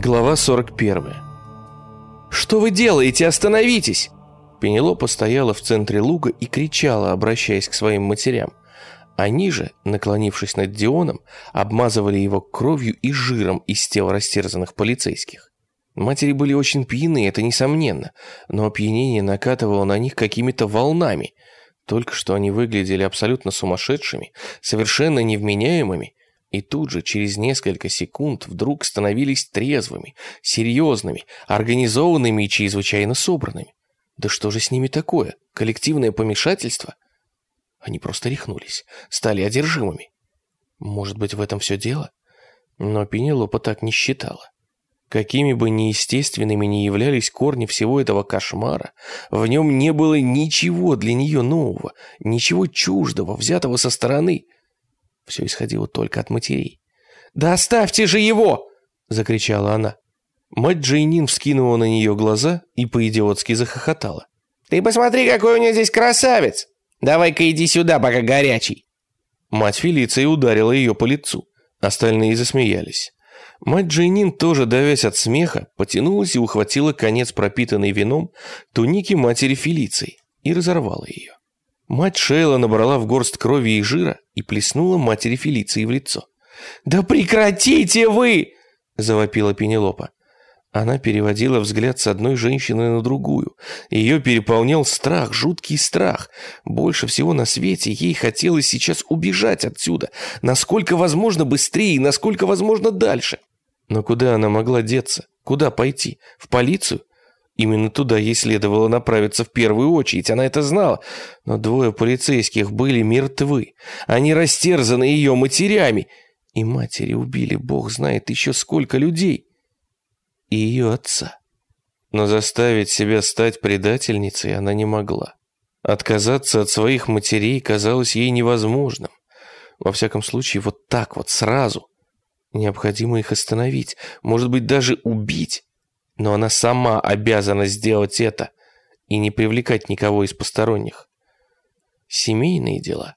Глава 41. «Что вы делаете? Остановитесь!» Пенелопа стояла в центре луга и кричала, обращаясь к своим матерям. Они же, наклонившись над Дионом, обмазывали его кровью и жиром из тел растерзанных полицейских. Матери были очень пьяны, это несомненно, но опьянение накатывало на них какими-то волнами. Только что они выглядели абсолютно сумасшедшими, совершенно невменяемыми, и тут же, через несколько секунд, вдруг становились трезвыми, серьезными, организованными и чрезвычайно собранными. Да что же с ними такое? Коллективное помешательство? Они просто рехнулись, стали одержимыми. Может быть, в этом все дело? Но Пенелопа так не считала. Какими бы неестественными ни являлись корни всего этого кошмара, в нем не было ничего для нее нового, ничего чуждого, взятого со стороны – все исходило только от матерей. «Да оставьте же его!» – закричала она. Мать Джейнин вскинула на нее глаза и по-идиотски захохотала. «Ты посмотри, какой у нее здесь красавец! Давай-ка иди сюда, пока горячий!» Мать Фелиции ударила ее по лицу. Остальные засмеялись. Мать Джейнин, тоже давясь от смеха, потянулась и ухватила конец пропитанной вином туники матери Фелиции и разорвала ее. Мать Шейла набрала в горсть крови и жира и плеснула матери Фелиции в лицо. «Да прекратите вы!» – завопила Пенелопа. Она переводила взгляд с одной женщины на другую. Ее переполнял страх, жуткий страх. Больше всего на свете ей хотелось сейчас убежать отсюда, насколько возможно быстрее и насколько возможно дальше. Но куда она могла деться? Куда пойти? В полицию? Именно туда ей следовало направиться в первую очередь, она это знала. Но двое полицейских были мертвы. Они растерзаны ее матерями. И матери убили, бог знает, еще сколько людей. И ее отца. Но заставить себя стать предательницей она не могла. Отказаться от своих матерей казалось ей невозможным. Во всяком случае, вот так вот, сразу. Необходимо их остановить, может быть, даже убить. Но она сама обязана сделать это и не привлекать никого из посторонних. Семейные дела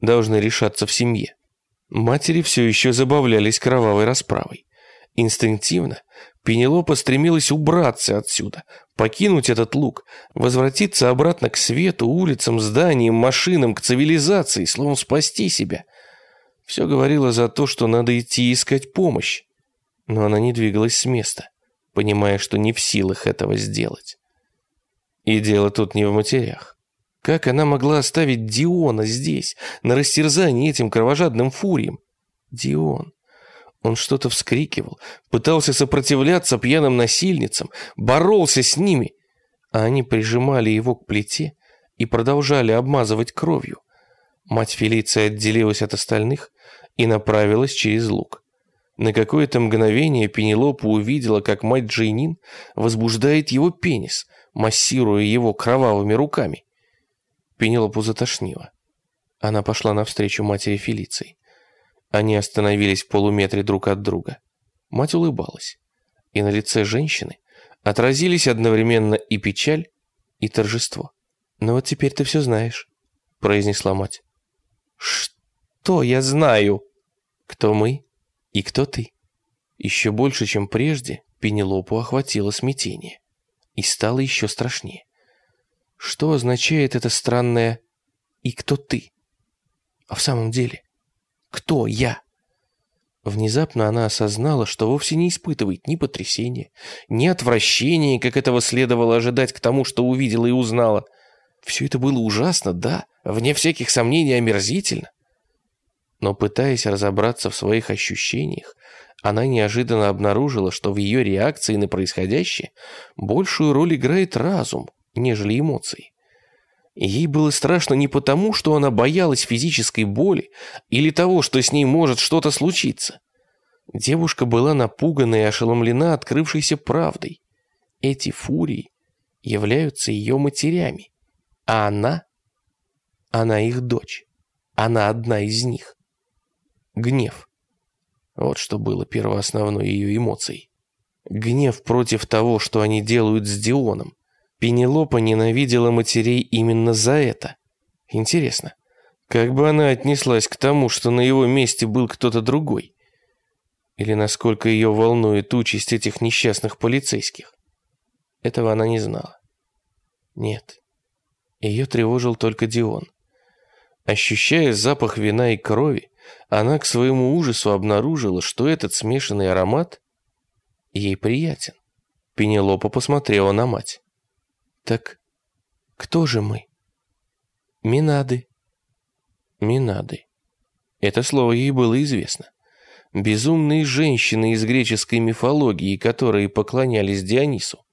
должны решаться в семье. Матери все еще забавлялись кровавой расправой. Инстинктивно Пенелопа стремилась убраться отсюда, покинуть этот луг, возвратиться обратно к свету, улицам, зданиям, машинам, к цивилизации, словом, спасти себя. Все говорило за то, что надо идти искать помощь. Но она не двигалась с места понимая, что не в силах этого сделать. И дело тут не в матерях. Как она могла оставить Диона здесь, на растерзании этим кровожадным фурием? Дион. Он что-то вскрикивал, пытался сопротивляться пьяным насильницам, боролся с ними, а они прижимали его к плите и продолжали обмазывать кровью. Мать Фелиция отделилась от остальных и направилась через луг. На какое-то мгновение Пенелопа увидела, как мать Джейнин возбуждает его пенис, массируя его кровавыми руками. Пенелопу затошнило. Она пошла навстречу матери Фелиции. Они остановились в полуметре друг от друга. Мать улыбалась, и на лице женщины отразились одновременно и печаль, и торжество. «Ну вот теперь ты все знаешь», — произнесла мать. «Что я знаю?» «Кто мы «И кто ты?» Еще больше, чем прежде, Пенелопу охватило смятение. И стало еще страшнее. Что означает это странное «и кто ты?» А в самом деле, кто я? Внезапно она осознала, что вовсе не испытывает ни потрясения, ни отвращения, как этого следовало ожидать к тому, что увидела и узнала. Все это было ужасно, да, вне всяких сомнений омерзительно. Но пытаясь разобраться в своих ощущениях, она неожиданно обнаружила, что в ее реакции на происходящее большую роль играет разум, нежели эмоции. Ей было страшно не потому, что она боялась физической боли или того, что с ней может что-то случиться. Девушка была напугана и ошеломлена открывшейся правдой. Эти фурии являются ее матерями, а она... Она их дочь. Она одна из них. Гнев. Вот что было первоосновной ее эмоцией. Гнев против того, что они делают с Дионом. Пенелопа ненавидела матерей именно за это. Интересно, как бы она отнеслась к тому, что на его месте был кто-то другой? Или насколько ее волнует участь этих несчастных полицейских? Этого она не знала. Нет. Ее тревожил только Дион. Ощущая запах вина и крови, она к своему ужасу обнаружила, что этот смешанный аромат ей приятен. Пенелопа посмотрела на мать. «Так кто же мы?» «Минады». «Минады». Это слово ей было известно. Безумные женщины из греческой мифологии, которые поклонялись Дионису.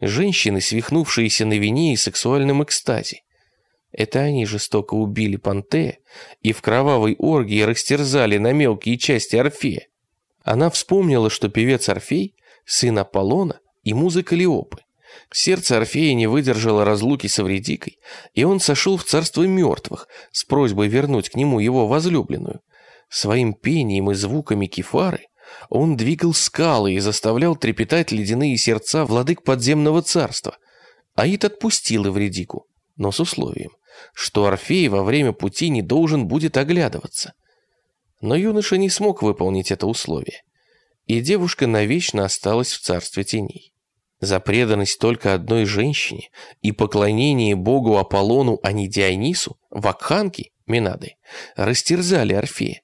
Женщины, свихнувшиеся на вине и сексуальном экстазе. Это они жестоко убили Пантея и в кровавой оргии растерзали на мелкие части Орфея. Она вспомнила, что певец Орфей – сын Аполлона и музыка Леопы. Сердце Орфея не выдержало разлуки с Авредикой, и он сошел в царство мертвых с просьбой вернуть к нему его возлюбленную. Своим пением и звуками кефары он двигал скалы и заставлял трепетать ледяные сердца владык подземного царства. Аид отпустил Эвредику, но с условием, что Орфей во время пути не должен будет оглядываться. Но юноша не смог выполнить это условие, и девушка навечно осталась в царстве теней. За преданность только одной женщине и поклонение богу Аполлону, а не Дионису, вакханки, Минады, растерзали Орфея,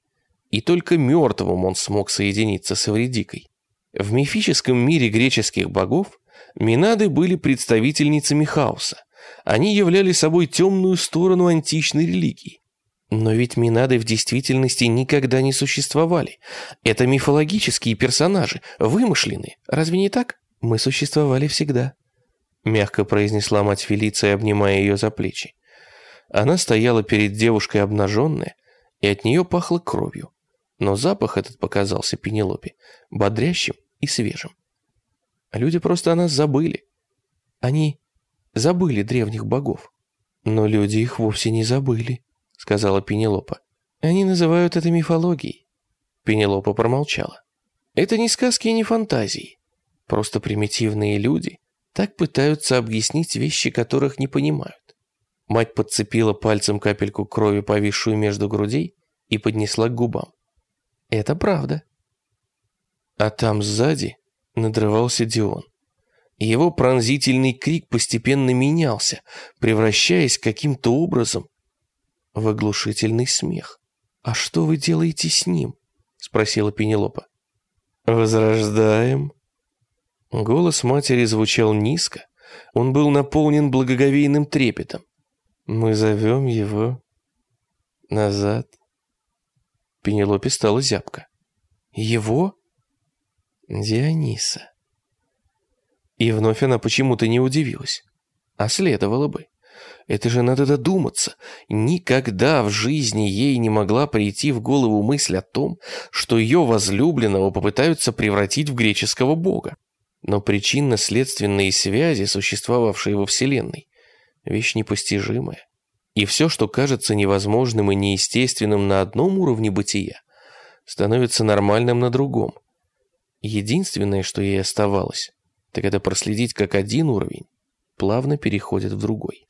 и только мертвым он смог соединиться с Эвредикой. В мифическом мире греческих богов Минады были представительницами хаоса. Они являли собой темную сторону античной религии. Но ведь Минады в действительности никогда не существовали. Это мифологические персонажи, вымышленные. Разве не так? Мы существовали всегда. Мягко произнесла мать Фелиция, обнимая ее за плечи. Она стояла перед девушкой обнаженная, и от нее пахло кровью но запах этот показался Пенелопе бодрящим и свежим. Люди просто о нас забыли. Они забыли древних богов. Но люди их вовсе не забыли, сказала Пенелопа. Они называют это мифологией. Пенелопа промолчала. Это не сказки и не фантазии. Просто примитивные люди так пытаются объяснить вещи, которых не понимают. Мать подцепила пальцем капельку крови, повисшую между грудей, и поднесла к губам. Это правда. А там сзади надрывался Дион. Его пронзительный крик постепенно менялся, превращаясь каким-то образом в оглушительный смех. «А что вы делаете с ним?» — спросила Пенелопа. «Возрождаем». Голос матери звучал низко, он был наполнен благоговейным трепетом. «Мы зовем его назад». Пенелопе стало зябко. Его? Диониса. И вновь она почему-то не удивилась. А следовало бы. Это же надо додуматься. Никогда в жизни ей не могла прийти в голову мысль о том, что ее возлюбленного попытаются превратить в греческого бога. Но причинно-следственные связи, существовавшие во Вселенной, вещь непостижимая. И все, что кажется невозможным и неестественным на одном уровне бытия, становится нормальным на другом. Единственное, что ей оставалось, так это проследить, как один уровень плавно переходит в другой.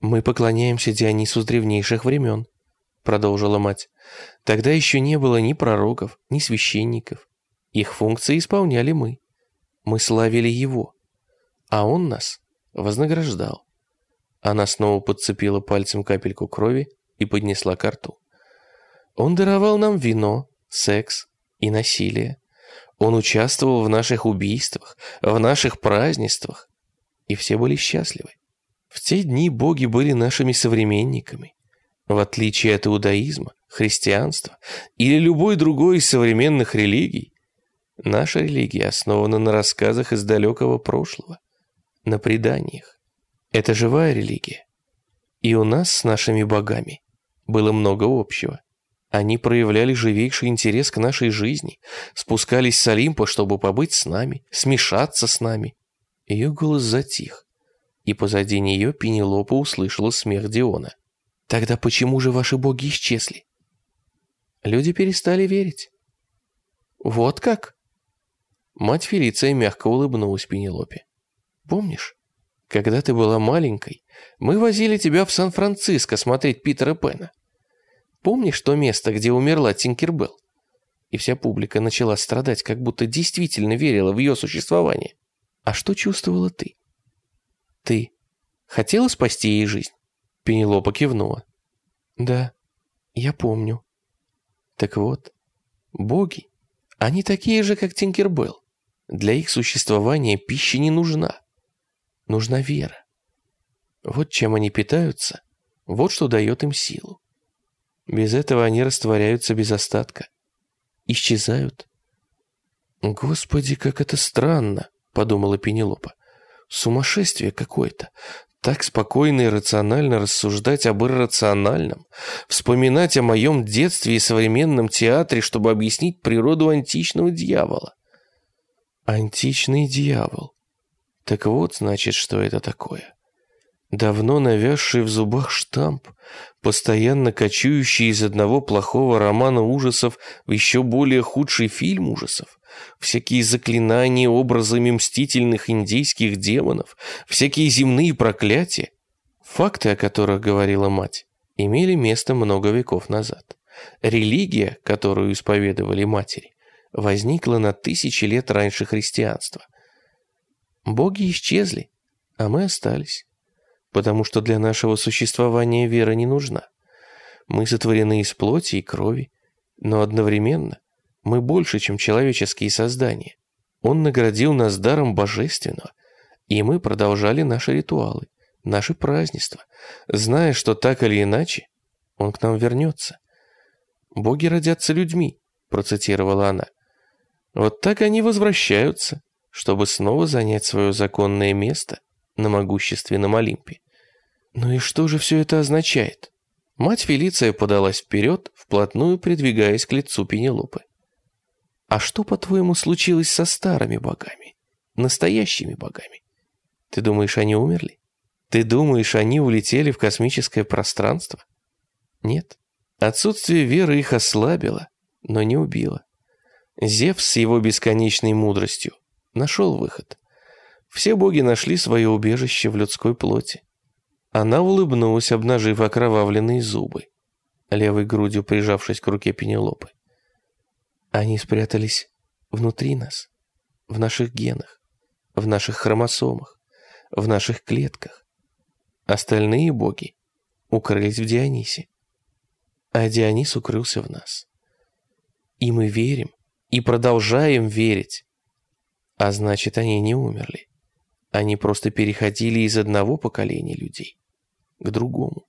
«Мы поклоняемся Дионису с древнейших времен», — продолжила мать. «Тогда еще не было ни пророков, ни священников. Их функции исполняли мы. Мы славили его, а он нас вознаграждал. Она снова подцепила пальцем капельку крови и поднесла к рту. Он даровал нам вино, секс и насилие. Он участвовал в наших убийствах, в наших празднествах, и все были счастливы. В те дни боги были нашими современниками. В отличие от иудаизма, христианства или любой другой из современных религий, наша религия основана на рассказах из далекого прошлого, на преданиях. Это живая религия. И у нас с нашими богами было много общего. Они проявляли живейший интерес к нашей жизни, спускались с Олимпа, чтобы побыть с нами, смешаться с нами. Ее голос затих, и позади нее Пенелопа услышала смех Диона. «Тогда почему же ваши боги исчезли?» Люди перестали верить. «Вот как?» Мать Фелиция мягко улыбнулась Пенелопе. «Помнишь, когда ты была маленькой, мы возили тебя в Сан-Франциско смотреть Питера Пэна. Помнишь то место, где умерла Тинкербелл? и вся публика начала страдать, как будто действительно верила в ее существование. А что чувствовала ты? Ты хотела спасти ей жизнь? Пенелопа кивнула. Да, я помню. Так вот, боги, они такие же, как Тинкербелл. Для их существования пища не нужна. Нужна вера. Вот чем они питаются, вот что дает им силу. Без этого они растворяются без остатка. Исчезают. «Господи, как это странно!» — подумала Пенелопа. «Сумасшествие какое-то. Так спокойно и рационально рассуждать об иррациональном, вспоминать о моем детстве и современном театре, чтобы объяснить природу античного дьявола. Античный дьявол. Так вот, значит, что это такое. Давно навязший в зубах штамп, постоянно кочующий из одного плохого романа ужасов в еще более худший фильм ужасов, всякие заклинания образами мстительных индейских демонов, всякие земные проклятия. Факты, о которых говорила мать, имели место много веков назад. Религия, которую исповедовали матери, возникла на тысячи лет раньше христианства. Боги исчезли, а мы остались потому что для нашего существования вера не нужна. Мы сотворены из плоти и крови, но одновременно мы больше, чем человеческие создания. Он наградил нас даром божественного, и мы продолжали наши ритуалы, наши празднества, зная, что так или иначе он к нам вернется. «Боги родятся людьми», — процитировала она. «Вот так они возвращаются, чтобы снова занять свое законное место на могущественном Олимпе. Ну и что же все это означает? Мать Фелиция подалась вперед, вплотную придвигаясь к лицу Пенелопы. А что, по-твоему, случилось со старыми богами? Настоящими богами? Ты думаешь, они умерли? Ты думаешь, они улетели в космическое пространство? Нет. Отсутствие веры их ослабило, но не убило. Зевс с его бесконечной мудростью нашел выход. Все боги нашли свое убежище в людской плоти. Она улыбнулась, обнажив окровавленные зубы, левой грудью прижавшись к руке Пенелопы. Они спрятались внутри нас, в наших генах, в наших хромосомах, в наших клетках. Остальные боги укрылись в Дионисе, а Дионис укрылся в нас. И мы верим, и продолжаем верить. А значит, они не умерли. Они просто переходили из одного поколения людей к другому,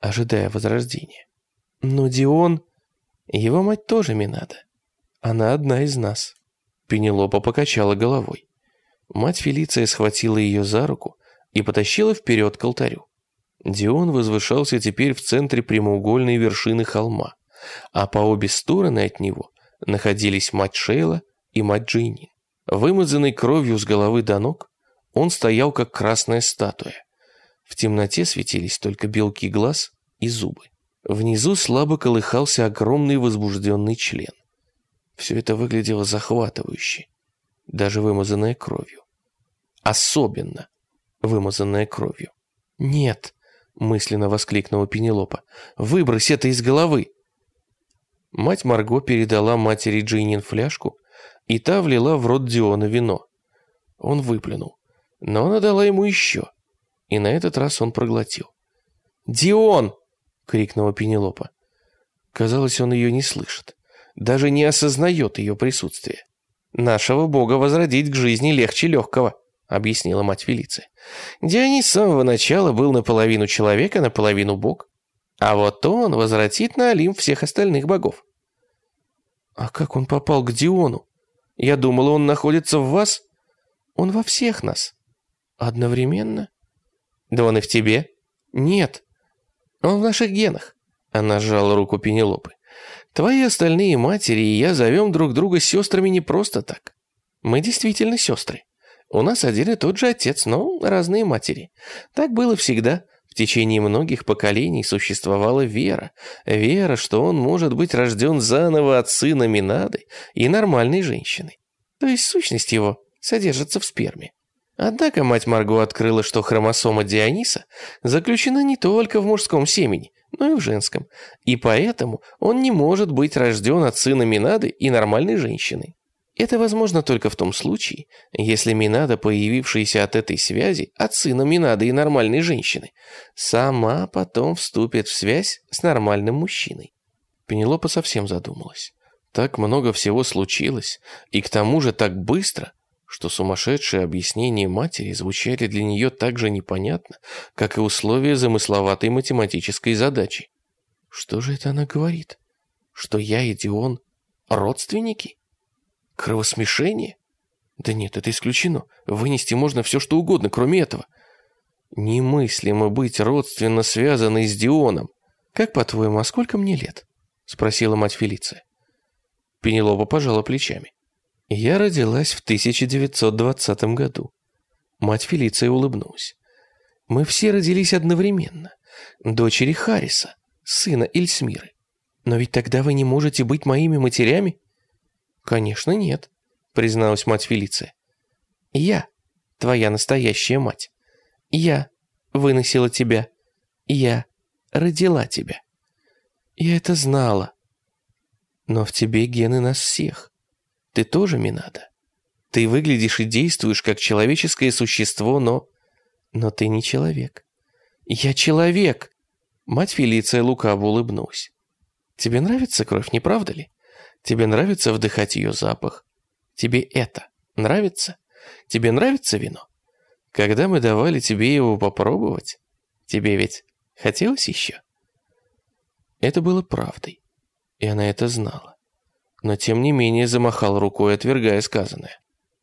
ожидая возрождения. Но Дион... Его мать тоже Минада. Она одна из нас. Пенелопа покачала головой. Мать Фелиция схватила ее за руку и потащила вперед к алтарю. Дион возвышался теперь в центре прямоугольной вершины холма, а по обе стороны от него находились мать Шейла и мать Джинни. Вымазанный кровью с головы до ног, он стоял как красная статуя. В темноте светились только белки глаз и зубы. Внизу слабо колыхался огромный возбужденный член. Все это выглядело захватывающе, даже вымазанное кровью. Особенно вымазанное кровью. «Нет!» — мысленно воскликнула Пенелопа. «Выбрось это из головы!» Мать Марго передала матери Джинин фляжку, и та влила в рот Диона вино. Он выплюнул но она дала ему еще, и на этот раз он проглотил. «Дион!» — крикнула Пенелопа. Казалось, он ее не слышит, даже не осознает ее присутствие. «Нашего бога возродить к жизни легче легкого», — объяснила мать Фелиция. «Дионис с самого начала был наполовину человека, наполовину бог. А вот он возвратит на Олимп всех остальных богов». «А как он попал к Диону? Я думала, он находится в вас. Он во всех нас». Одновременно? Да он и в тебе. Нет. Он в наших генах. Она сжала руку Пенелопы. Твои остальные матери и я зовем друг друга сестрами не просто так. Мы действительно сестры. У нас один и тот же отец, но разные матери. Так было всегда. В течение многих поколений существовала вера. Вера, что он может быть рожден заново от сына Минады и нормальной женщины. То есть сущность его содержится в сперме. Однако мать Марго открыла, что хромосома Диониса заключена не только в мужском семени, но и в женском. И поэтому он не может быть рожден от сына Минады и нормальной женщины. Это возможно только в том случае, если Минада, появившаяся от этой связи, от сына Минады и нормальной женщины, сама потом вступит в связь с нормальным мужчиной. Пенелопа совсем задумалась. Так много всего случилось, и к тому же так быстро, что сумасшедшие объяснения матери звучали для нее так же непонятно, как и условия замысловатой математической задачи. Что же это она говорит? Что я и Дион родственники? Кровосмешение? Да нет, это исключено. Вынести можно все, что угодно, кроме этого. Немыслимо быть родственно связанной с Дионом. Как по-твоему, а сколько мне лет? Спросила мать Фелиция. Пенелопа пожала плечами. Я родилась в 1920 году. Мать Фелиция улыбнулась. Мы все родились одновременно. Дочери Харриса, сына Эльсмиры. Но ведь тогда вы не можете быть моими матерями? Конечно, нет, призналась мать Фелиция. Я твоя настоящая мать. Я выносила тебя. Я родила тебя. Я это знала. Но в тебе гены нас всех. Ты тоже Минада. Ты выглядишь и действуешь как человеческое существо, но... Но ты не человек. Я человек. Мать Фелиция лукаво улыбнулась. Тебе нравится кровь, не правда ли? Тебе нравится вдыхать ее запах? Тебе это нравится? Тебе нравится вино? Когда мы давали тебе его попробовать, тебе ведь хотелось еще? Это было правдой, и она это знала но тем не менее замахал рукой, отвергая сказанное.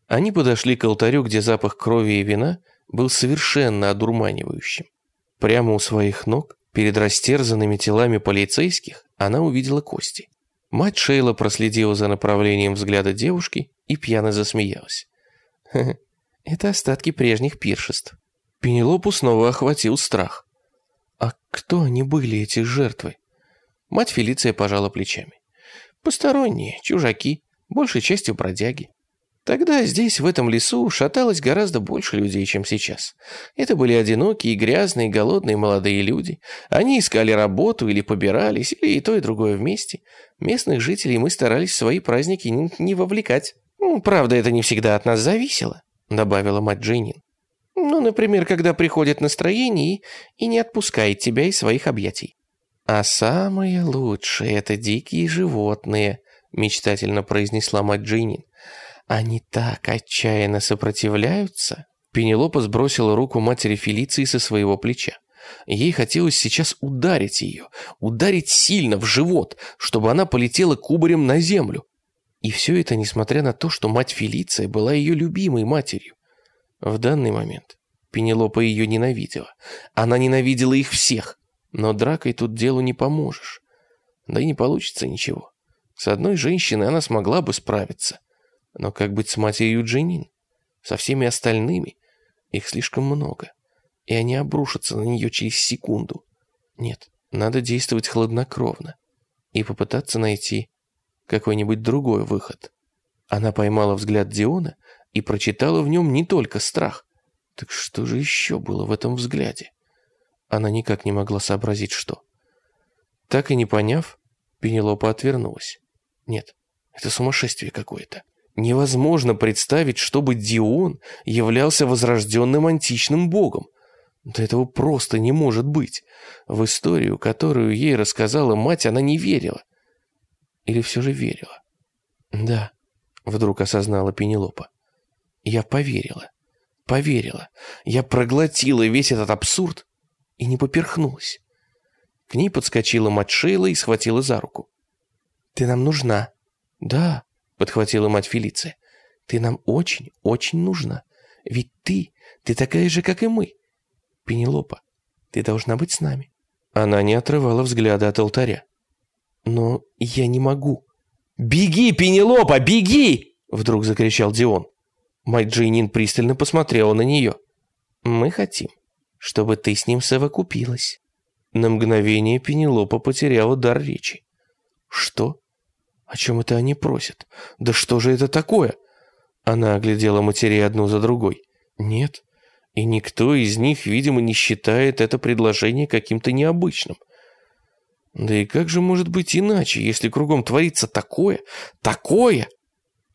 Они подошли к алтарю, где запах крови и вина был совершенно одурманивающим. Прямо у своих ног, перед растерзанными телами полицейских, она увидела кости. Мать Шейла проследила за направлением взгляда девушки и пьяно засмеялась. «Ха -ха, это остатки прежних пиршеств». Пенелопу снова охватил страх. «А кто они были, эти жертвы?» Мать Фелиция пожала плечами. Посторонние, чужаки, большей частью бродяги. Тогда здесь, в этом лесу, шаталось гораздо больше людей, чем сейчас. Это были одинокие, грязные, голодные молодые люди. Они искали работу или побирались, или и то, и другое вместе. Местных жителей мы старались в свои праздники не вовлекать. Ну, правда, это не всегда от нас зависело, добавила мать Джейнин. Ну, например, когда приходит настроение и не отпускает тебя из своих объятий. «А самые лучшие — это дикие животные», — мечтательно произнесла мать Джинин. «Они так отчаянно сопротивляются». Пенелопа сбросила руку матери Фелиции со своего плеча. Ей хотелось сейчас ударить ее, ударить сильно в живот, чтобы она полетела кубарем на землю. И все это несмотря на то, что мать Фелиция была ее любимой матерью. В данный момент Пенелопа ее ненавидела. Она ненавидела их всех. Но дракой тут делу не поможешь. Да и не получится ничего. С одной женщиной она смогла бы справиться. Но как быть с матерью Дженин? Со всеми остальными? Их слишком много. И они обрушатся на нее через секунду. Нет, надо действовать хладнокровно. И попытаться найти какой-нибудь другой выход. Она поймала взгляд Диона и прочитала в нем не только страх. Так что же еще было в этом взгляде? Она никак не могла сообразить, что. Так и не поняв, Пенелопа отвернулась. Нет, это сумасшествие какое-то. Невозможно представить, чтобы Дион являлся возрожденным античным богом. Да этого просто не может быть. В историю, которую ей рассказала мать, она не верила. Или все же верила? Да, вдруг осознала Пенелопа. Я поверила. Поверила. Я проглотила весь этот абсурд и не поперхнулась. К ней подскочила мать Шейла и схватила за руку. «Ты нам нужна». «Да», — подхватила мать Фелиция. «Ты нам очень, очень нужна. Ведь ты, ты такая же, как и мы. Пенелопа, ты должна быть с нами». Она не отрывала взгляда от алтаря. «Но я не могу». «Беги, Пенелопа, беги!» Вдруг закричал Дион. Мать Джейнин пристально посмотрела на нее. «Мы хотим, чтобы ты с ним совокупилась». На мгновение Пенелопа потеряла дар речи. «Что? О чем это они просят? Да что же это такое?» Она оглядела матерей одну за другой. «Нет, и никто из них, видимо, не считает это предложение каким-то необычным. Да и как же может быть иначе, если кругом творится такое, такое?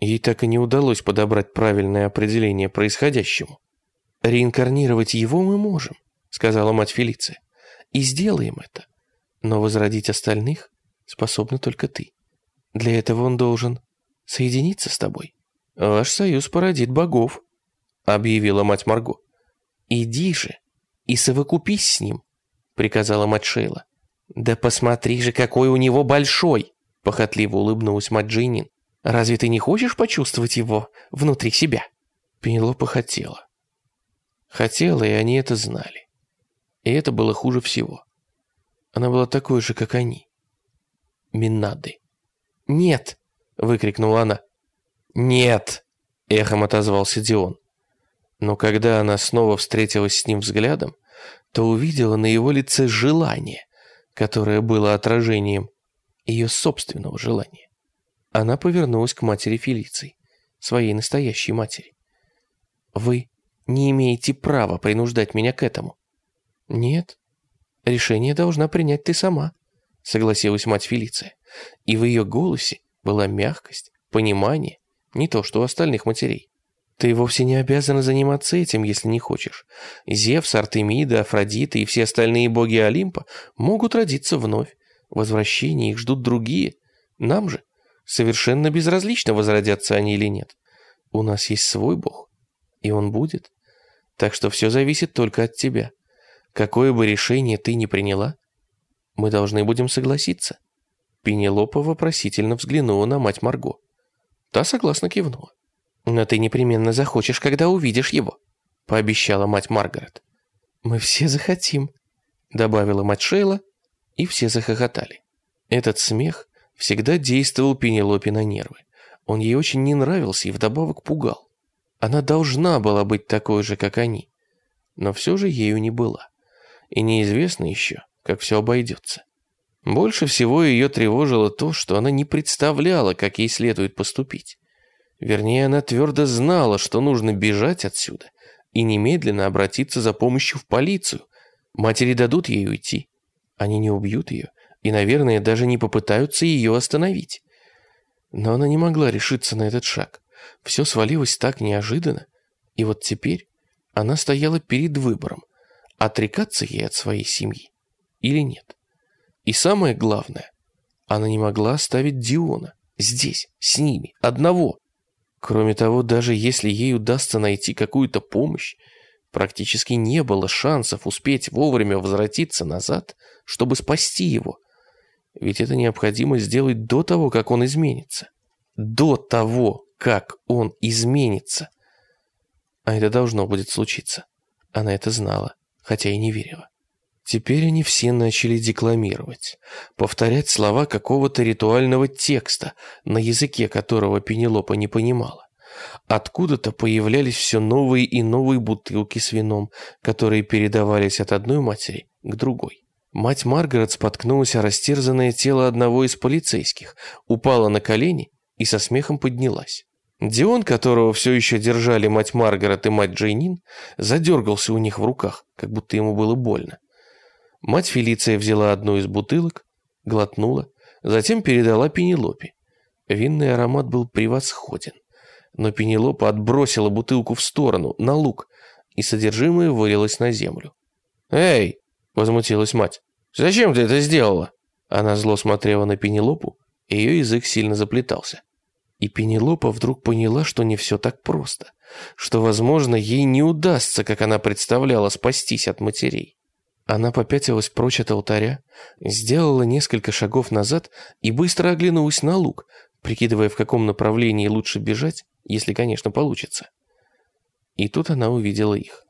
Ей так и не удалось подобрать правильное определение происходящему. «Реинкарнировать его мы можем», — сказала мать Фелиция. «И сделаем это. Но возродить остальных способна только ты. Для этого он должен соединиться с тобой. Ваш союз породит богов», — объявила мать Марго. «Иди же и совокупись с ним», — приказала мать Шейла. «Да посмотри же, какой у него большой!» — похотливо улыбнулась мать Джейнин. «Разве ты не хочешь почувствовать его внутри себя?» Пенелопа хотела. Хотела, и они это знали. И это было хуже всего. Она была такой же, как они. Минады. «Нет!» — выкрикнула она. «Нет!» — эхом отозвался Дион. Но когда она снова встретилась с ним взглядом, то увидела на его лице желание, которое было отражением ее собственного желания. Она повернулась к матери Фелиции, своей настоящей матери. «Вы не имеете права принуждать меня к этому». «Нет, решение должна принять ты сама», согласилась мать Фелиция. И в ее голосе была мягкость, понимание, не то что у остальных матерей. Ты вовсе не обязана заниматься этим, если не хочешь. Зевс, Артемида, Афродита и все остальные боги Олимпа могут родиться вновь. Возвращение их ждут другие. Нам же совершенно безразлично, возродятся они или нет. У нас есть свой бог, и он будет. Так что все зависит только от тебя. Какое бы решение ты ни приняла, мы должны будем согласиться. Пенелопа вопросительно взглянула на мать Марго. Та согласно кивнула. «Но ты непременно захочешь, когда увидишь его», — пообещала мать Маргарет. «Мы все захотим», — добавила мать Шейла, и все захохотали. Этот смех всегда действовал Пенелопе на нервы. Он ей очень не нравился и вдобавок пугал. Она должна была быть такой же, как они. Но все же ею не была. И неизвестно еще, как все обойдется. Больше всего ее тревожило то, что она не представляла, как ей следует поступить. Вернее, она твердо знала, что нужно бежать отсюда и немедленно обратиться за помощью в полицию. Матери дадут ей уйти. Они не убьют ее и, наверное, даже не попытаются ее остановить. Но она не могла решиться на этот шаг. Все свалилось так неожиданно. И вот теперь она стояла перед выбором, отрекаться ей от своей семьи или нет. И самое главное, она не могла оставить Диона здесь, с ними, одного. Кроме того, даже если ей удастся найти какую-то помощь, практически не было шансов успеть вовремя возвратиться назад, чтобы спасти его. Ведь это необходимо сделать до того, как он изменится. До того, как он изменится. А это должно будет случиться. Она это знала, хотя и не верила. Теперь они все начали декламировать, повторять слова какого-то ритуального текста, на языке которого Пенелопа не понимала. Откуда-то появлялись все новые и новые бутылки с вином, которые передавались от одной матери к другой. Мать Маргарет споткнулась о растерзанное тело одного из полицейских, упала на колени и со смехом поднялась. Дион, которого все еще держали мать Маргарет и мать Джейнин, задергался у них в руках, как будто ему было больно. Мать Фелиция взяла одну из бутылок, глотнула, затем передала Пенелопе. Винный аромат был превосходен. Но Пенелопа отбросила бутылку в сторону, на луг, и содержимое вылилось на землю. «Эй!» – возмутилась мать. «Зачем ты это сделала?» Она зло смотрела на Пенелопу, и ее язык сильно заплетался. И Пенелопа вдруг поняла, что не все так просто, что, возможно, ей не удастся, как она представляла, спастись от матерей. Она попятилась прочь от алтаря, сделала несколько шагов назад и быстро оглянулась на луг, прикидывая, в каком направлении лучше бежать, если, конечно, получится. И тут она увидела их.